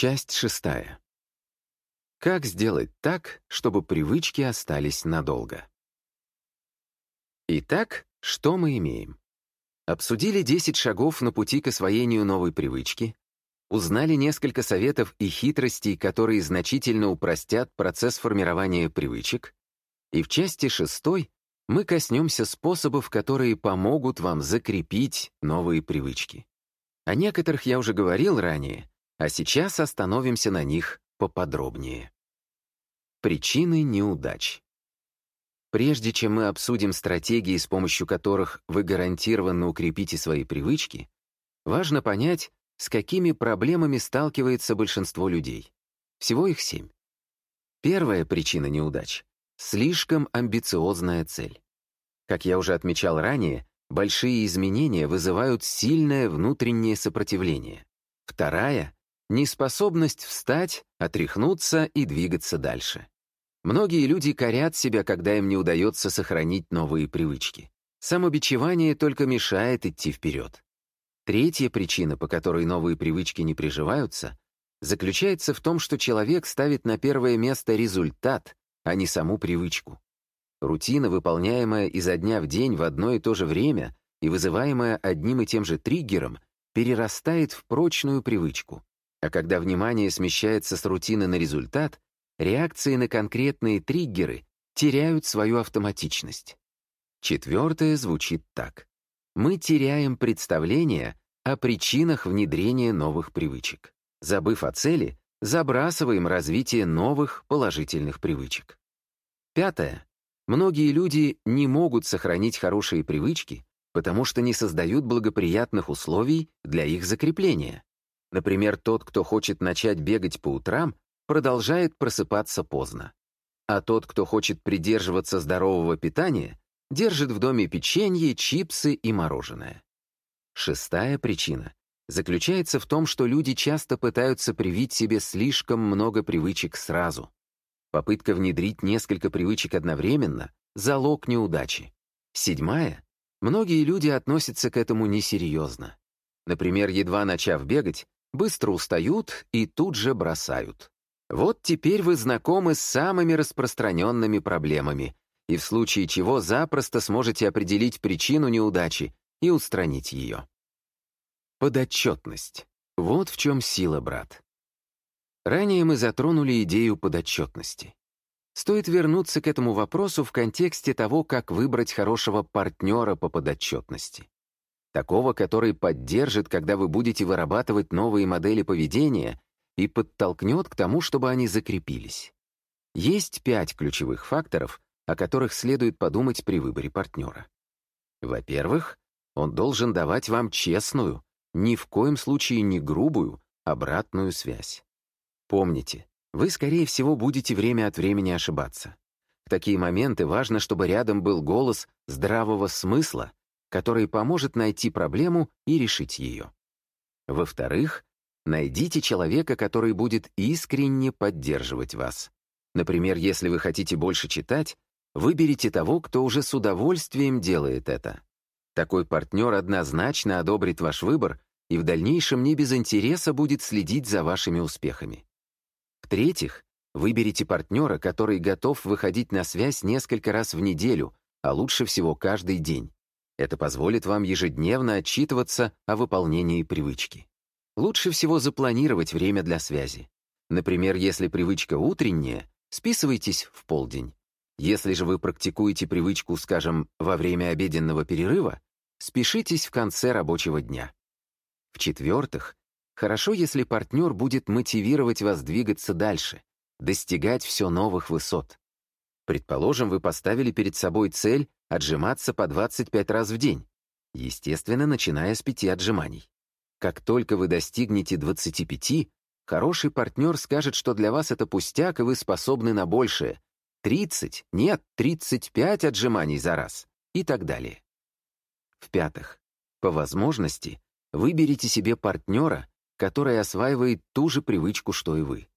Часть шестая. Как сделать так, чтобы привычки остались надолго? Итак, что мы имеем? Обсудили 10 шагов на пути к освоению новой привычки, узнали несколько советов и хитростей, которые значительно упростят процесс формирования привычек, и в части шестой мы коснемся способов, которые помогут вам закрепить новые привычки. О некоторых я уже говорил ранее, а сейчас остановимся на них поподробнее. Причины неудач. Прежде чем мы обсудим стратегии, с помощью которых вы гарантированно укрепите свои привычки, важно понять, с какими проблемами сталкивается большинство людей. Всего их семь. Первая причина неудач — слишком амбициозная цель. Как я уже отмечал ранее, большие изменения вызывают сильное внутреннее сопротивление. Вторая — неспособность встать, отряхнуться и двигаться дальше. Многие люди корят себя, когда им не удается сохранить новые привычки. Самобичевание только мешает идти вперед. Третья причина, по которой новые привычки не приживаются, заключается в том, что человек ставит на первое место результат, а не саму привычку. Рутина, выполняемая изо дня в день в одно и то же время и вызываемая одним и тем же триггером, перерастает в прочную привычку. А когда внимание смещается с рутины на результат, реакции на конкретные триггеры теряют свою автоматичность. Четвертое звучит так мы теряем представление о причинах внедрения новых привычек. Забыв о цели, забрасываем развитие новых положительных привычек. Пятое. Многие люди не могут сохранить хорошие привычки, потому что не создают благоприятных условий для их закрепления. Например, тот, кто хочет начать бегать по утрам, продолжает просыпаться поздно. А тот, кто хочет придерживаться здорового питания, держит в доме печенье, чипсы и мороженое. Шестая причина заключается в том, что люди часто пытаются привить себе слишком много привычек сразу. Попытка внедрить несколько привычек одновременно — залог неудачи. Седьмая — многие люди относятся к этому несерьезно. Например, едва начав бегать, быстро устают и тут же бросают. Вот теперь вы знакомы с самыми распространенными проблемами, и в случае чего запросто сможете определить причину неудачи и устранить ее. Подотчетность. Вот в чем сила, брат. Ранее мы затронули идею подотчетности. Стоит вернуться к этому вопросу в контексте того, как выбрать хорошего партнера по подотчетности. Такого, который поддержит, когда вы будете вырабатывать новые модели поведения и подтолкнет к тому, чтобы они закрепились. Есть пять ключевых факторов, о которых следует подумать при выборе партнера. Во-первых, он должен давать вам честную, ни в коем случае не грубую, обратную связь. Помните, вы, скорее всего, будете время от времени ошибаться. В такие моменты важно, чтобы рядом был голос здравого смысла, который поможет найти проблему и решить ее. Во-вторых, найдите человека, который будет искренне поддерживать вас. Например, если вы хотите больше читать, Выберите того, кто уже с удовольствием делает это. Такой партнер однозначно одобрит ваш выбор и в дальнейшем не без интереса будет следить за вашими успехами. В-третьих, выберите партнера, который готов выходить на связь несколько раз в неделю, а лучше всего каждый день. Это позволит вам ежедневно отчитываться о выполнении привычки. Лучше всего запланировать время для связи. Например, если привычка утренняя, списывайтесь в полдень. Если же вы практикуете привычку, скажем, во время обеденного перерыва, спешитесь в конце рабочего дня. В-четвертых, хорошо, если партнер будет мотивировать вас двигаться дальше, достигать все новых высот. Предположим, вы поставили перед собой цель отжиматься по 25 раз в день, естественно, начиная с 5 отжиманий. Как только вы достигнете 25, хороший партнер скажет, что для вас это пустяк, и вы способны на большее, 30, нет, 35 отжиманий за раз и так далее. В-пятых, по возможности, выберите себе партнера, который осваивает ту же привычку, что и вы.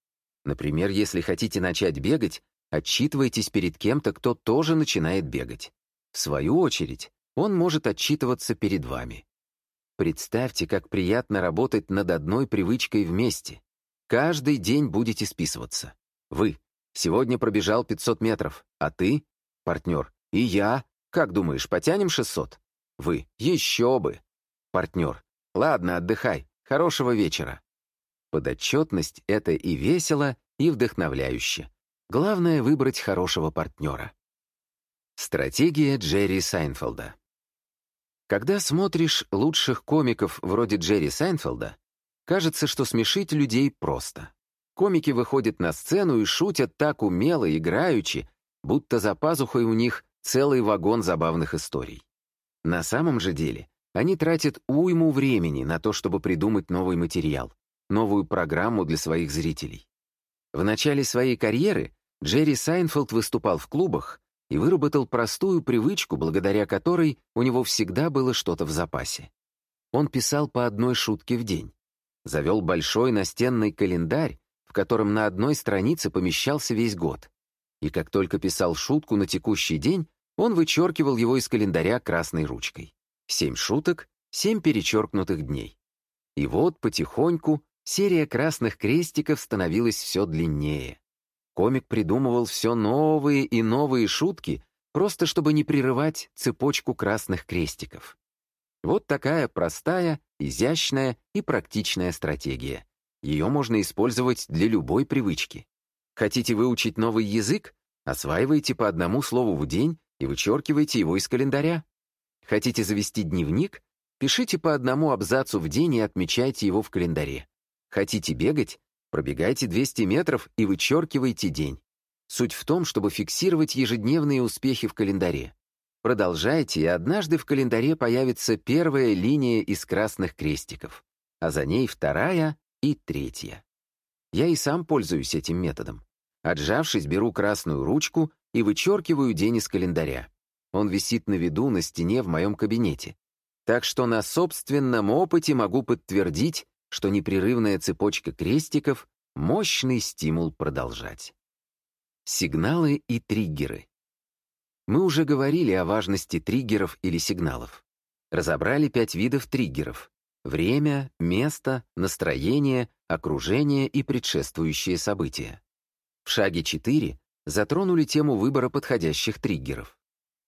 Например, если хотите начать бегать, отчитывайтесь перед кем-то, кто тоже начинает бегать. В свою очередь, он может отчитываться перед вами. Представьте, как приятно работать над одной привычкой вместе. каждый день будете списываться. Вы. Сегодня пробежал 500 метров, а ты? Партнер. И я. Как думаешь, потянем 600? Вы. Еще бы. Партнер. Ладно, отдыхай. Хорошего вечера. Подотчетность — это и весело, и вдохновляюще. Главное — выбрать хорошего партнера. Стратегия Джерри Сайнфелда Когда смотришь лучших комиков вроде Джерри Сайнфелда, кажется, что смешить людей просто. Комики выходят на сцену и шутят так умело, играючи, будто за пазухой у них целый вагон забавных историй. На самом же деле они тратят уйму времени на то, чтобы придумать новый материал, новую программу для своих зрителей. В начале своей карьеры Джерри Сайнфелд выступал в клубах и выработал простую привычку, благодаря которой у него всегда было что-то в запасе. Он писал по одной шутке в день. Завел большой настенный календарь, в котором на одной странице помещался весь год. И как только писал шутку на текущий день, он вычеркивал его из календаря красной ручкой. Семь шуток, семь перечеркнутых дней. И вот потихоньку серия красных крестиков становилась все длиннее. Комик придумывал все новые и новые шутки, просто чтобы не прерывать цепочку красных крестиков. Вот такая простая, изящная и практичная стратегия. Ее можно использовать для любой привычки. Хотите выучить новый язык? Осваивайте по одному слову в день и вычеркивайте его из календаря. Хотите завести дневник? Пишите по одному абзацу в день и отмечайте его в календаре. Хотите бегать? Пробегайте 200 метров и вычеркивайте день. Суть в том, чтобы фиксировать ежедневные успехи в календаре. Продолжайте, и однажды в календаре появится первая линия из красных крестиков, а за ней вторая и третья. Я и сам пользуюсь этим методом. Отжавшись, беру красную ручку и вычеркиваю день из календаря. Он висит на виду на стене в моем кабинете. Так что на собственном опыте могу подтвердить, что непрерывная цепочка крестиков — мощный стимул продолжать. Сигналы и триггеры. Мы уже говорили о важности триггеров или сигналов. Разобрали пять видов триггеров — время, место, настроение, окружение и предшествующие события. В шаге 4 затронули тему выбора подходящих триггеров.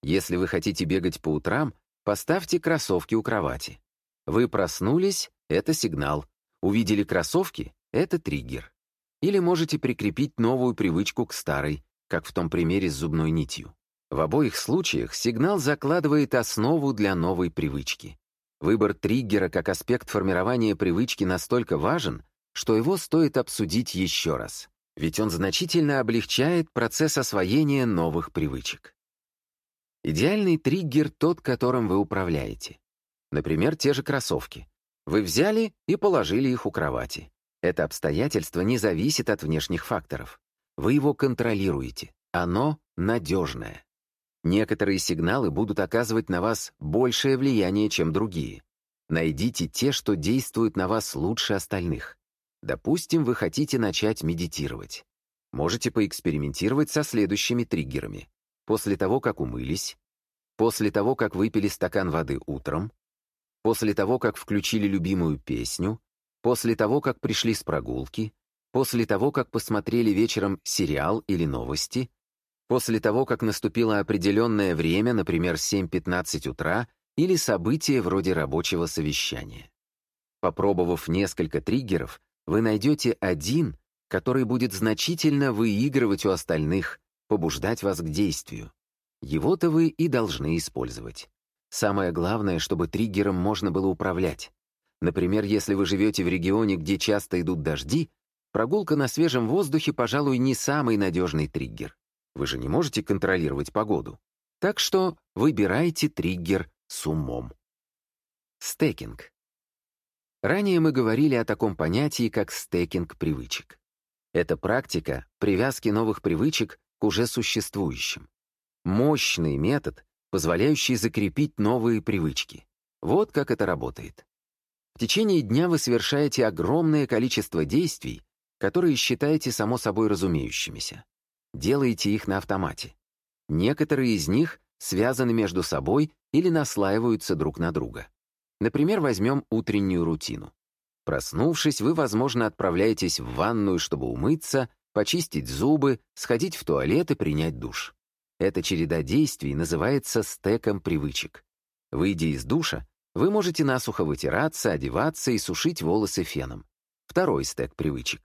Если вы хотите бегать по утрам, поставьте кроссовки у кровати. Вы проснулись — это сигнал. Увидели кроссовки — это триггер. Или можете прикрепить новую привычку к старой, как в том примере с зубной нитью. В обоих случаях сигнал закладывает основу для новой привычки. Выбор триггера как аспект формирования привычки настолько важен, что его стоит обсудить еще раз, ведь он значительно облегчает процесс освоения новых привычек. Идеальный триггер тот, которым вы управляете. Например, те же кроссовки. Вы взяли и положили их у кровати. Это обстоятельство не зависит от внешних факторов. Вы его контролируете. Оно надежное. Некоторые сигналы будут оказывать на вас большее влияние, чем другие. Найдите те, что действуют на вас лучше остальных. Допустим, вы хотите начать медитировать. Можете поэкспериментировать со следующими триггерами после того, как умылись, после того, как выпили стакан воды утром, после того, как включили любимую песню, после того, как пришли с прогулки, после того, как посмотрели вечером сериал или новости, после того, как наступило определенное время, например, 7.15 утра, или событие вроде рабочего совещания. Попробовав несколько триггеров, вы найдете один, который будет значительно выигрывать у остальных, побуждать вас к действию. Его-то вы и должны использовать. Самое главное, чтобы триггером можно было управлять. Например, если вы живете в регионе, где часто идут дожди, прогулка на свежем воздухе, пожалуй, не самый надежный триггер. Вы же не можете контролировать погоду. Так что выбирайте триггер с умом. Стекинг. Ранее мы говорили о таком понятии, как стекинг привычек. Это практика привязки новых привычек уже существующим. Мощный метод, позволяющий закрепить новые привычки. Вот как это работает. В течение дня вы совершаете огромное количество действий, которые считаете само собой разумеющимися. Делаете их на автомате. Некоторые из них связаны между собой или наслаиваются друг на друга. Например, возьмем утреннюю рутину. Проснувшись, вы, возможно, отправляетесь в ванную, чтобы умыться, почистить зубы, сходить в туалет и принять душ. Эта череда действий называется стеком привычек. Выйдя из душа, вы можете насухо вытираться, одеваться и сушить волосы феном. Второй стек привычек.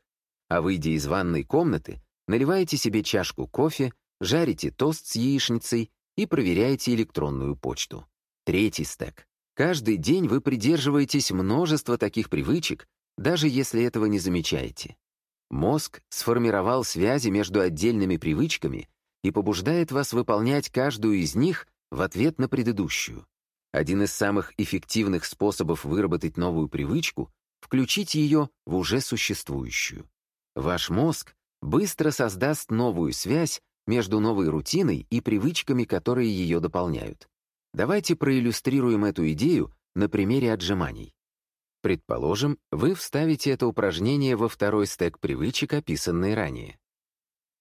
А выйдя из ванной комнаты, наливаете себе чашку кофе, жарите тост с яичницей и проверяете электронную почту. Третий стек. Каждый день вы придерживаетесь множества таких привычек, даже если этого не замечаете. Мозг сформировал связи между отдельными привычками и побуждает вас выполнять каждую из них в ответ на предыдущую. Один из самых эффективных способов выработать новую привычку — включить ее в уже существующую. Ваш мозг быстро создаст новую связь между новой рутиной и привычками, которые ее дополняют. Давайте проиллюстрируем эту идею на примере отжиманий. Предположим, вы вставите это упражнение во второй стек привычек, описанный ранее.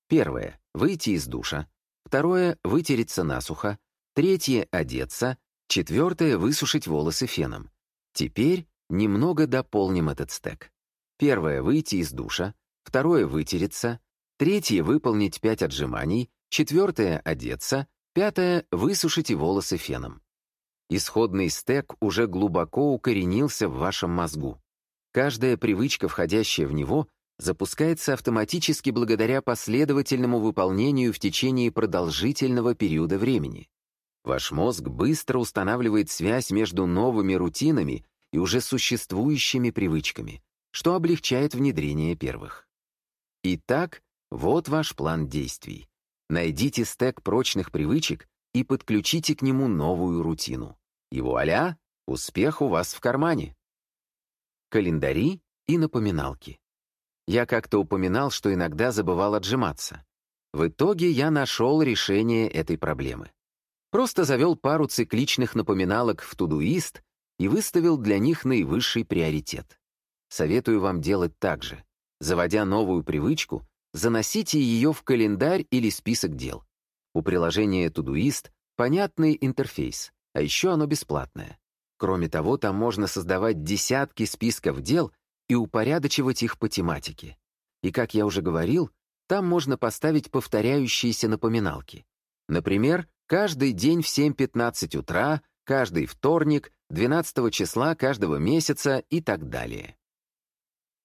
Первое — выйти из душа. Второе — вытереться насухо. Третье — одеться. Четвертое — высушить волосы феном. Теперь немного дополним этот стек. Первое — выйти из душа. Второе — вытереться. Третье — выполнить пять отжиманий. Четвертое — одеться. Пятое — высушите волосы феном. Исходный стек уже глубоко укоренился в вашем мозгу. Каждая привычка, входящая в него, запускается автоматически благодаря последовательному выполнению в течение продолжительного периода времени. Ваш мозг быстро устанавливает связь между новыми рутинами и уже существующими привычками, что облегчает внедрение первых. Итак, вот ваш план действий. Найдите стек прочных привычек и подключите к нему новую рутину. И вуаля, успех у вас в кармане. Календари и напоминалки. Я как-то упоминал, что иногда забывал отжиматься. В итоге я нашел решение этой проблемы. Просто завел пару цикличных напоминалок в Тудуист и выставил для них наивысший приоритет. Советую вам делать так же. Заводя новую привычку, заносите ее в календарь или список дел. У приложения Todoist понятный интерфейс, а еще оно бесплатное. Кроме того, там можно создавать десятки списков дел и упорядочивать их по тематике. И, как я уже говорил, там можно поставить повторяющиеся напоминалки. Например, каждый день в 7.15 утра, каждый вторник, 12 числа каждого месяца и так далее.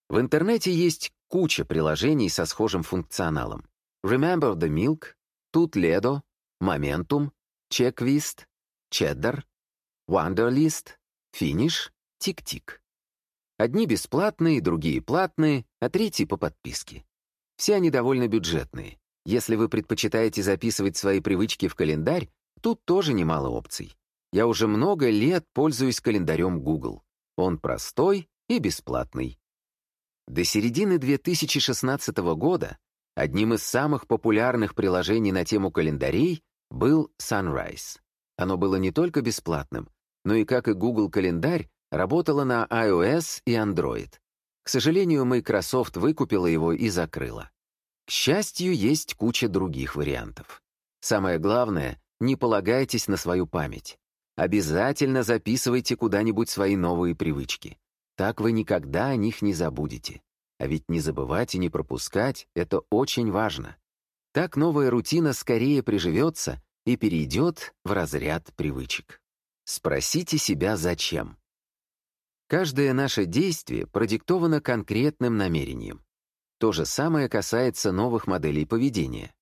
В интернете есть куча приложений со схожим функционалом. Remember the Milk, Tutledo, Momentum, Checklist, Cheddar, Wonderlist, Finish, Тик-Тик. Одни бесплатные, другие платные, а третьи по подписке. Все они довольно бюджетные. Если вы предпочитаете записывать свои привычки в календарь, тут тоже немало опций. Я уже много лет пользуюсь календарем Google. Он простой и бесплатный. До середины 2016 года одним из самых популярных приложений на тему календарей был Sunrise. Оно было не только бесплатным, но и, как и Google календарь, Работала на iOS и Android. К сожалению, Microsoft выкупила его и закрыла. К счастью, есть куча других вариантов. Самое главное, не полагайтесь на свою память. Обязательно записывайте куда-нибудь свои новые привычки. Так вы никогда о них не забудете. А ведь не забывать и не пропускать — это очень важно. Так новая рутина скорее приживется и перейдет в разряд привычек. Спросите себя, зачем. Каждое наше действие продиктовано конкретным намерением. То же самое касается новых моделей поведения.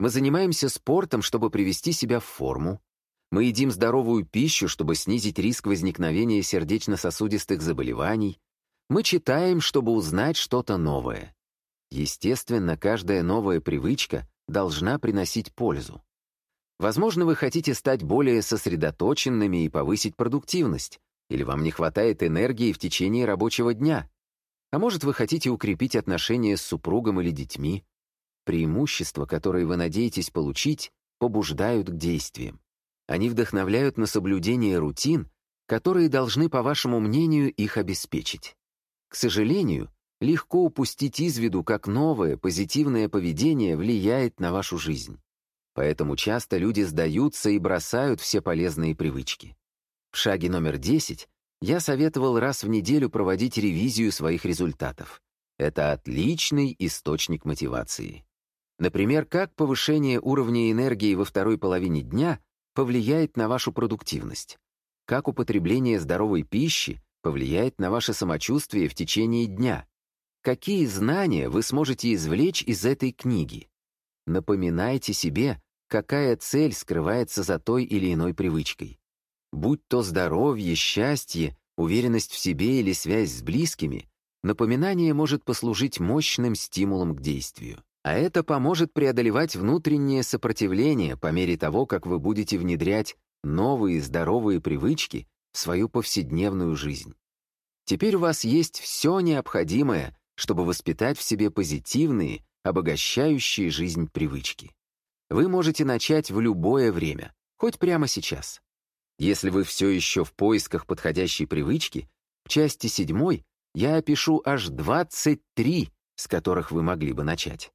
Мы занимаемся спортом, чтобы привести себя в форму. Мы едим здоровую пищу, чтобы снизить риск возникновения сердечно-сосудистых заболеваний. Мы читаем, чтобы узнать что-то новое. Естественно, каждая новая привычка должна приносить пользу. Возможно, вы хотите стать более сосредоточенными и повысить продуктивность, или вам не хватает энергии в течение рабочего дня? А может, вы хотите укрепить отношения с супругом или детьми? Преимущества, которые вы надеетесь получить, побуждают к действиям. Они вдохновляют на соблюдение рутин, которые должны, по вашему мнению, их обеспечить. К сожалению, легко упустить из виду, как новое, позитивное поведение влияет на вашу жизнь. Поэтому часто люди сдаются и бросают все полезные привычки. В шаге номер 10 я советовал раз в неделю проводить ревизию своих результатов. Это отличный источник мотивации. Например, как повышение уровня энергии во второй половине дня повлияет на вашу продуктивность, как употребление здоровой пищи повлияет на ваше самочувствие в течение дня, какие знания вы сможете извлечь из этой книги. Напоминайте себе, какая цель скрывается за той или иной привычкой. Будь то здоровье, счастье, уверенность в себе или связь с близкими, напоминание может послужить мощным стимулом к действию. А это поможет преодолевать внутреннее сопротивление по мере того, как вы будете внедрять новые здоровые привычки в свою повседневную жизнь. Теперь у вас есть все необходимое, чтобы воспитать в себе позитивные, обогащающие жизнь привычки. Вы можете начать в любое время, хоть прямо сейчас. Если вы все еще в поисках подходящей привычки, в части 7 я опишу аж 23, с которых вы могли бы начать.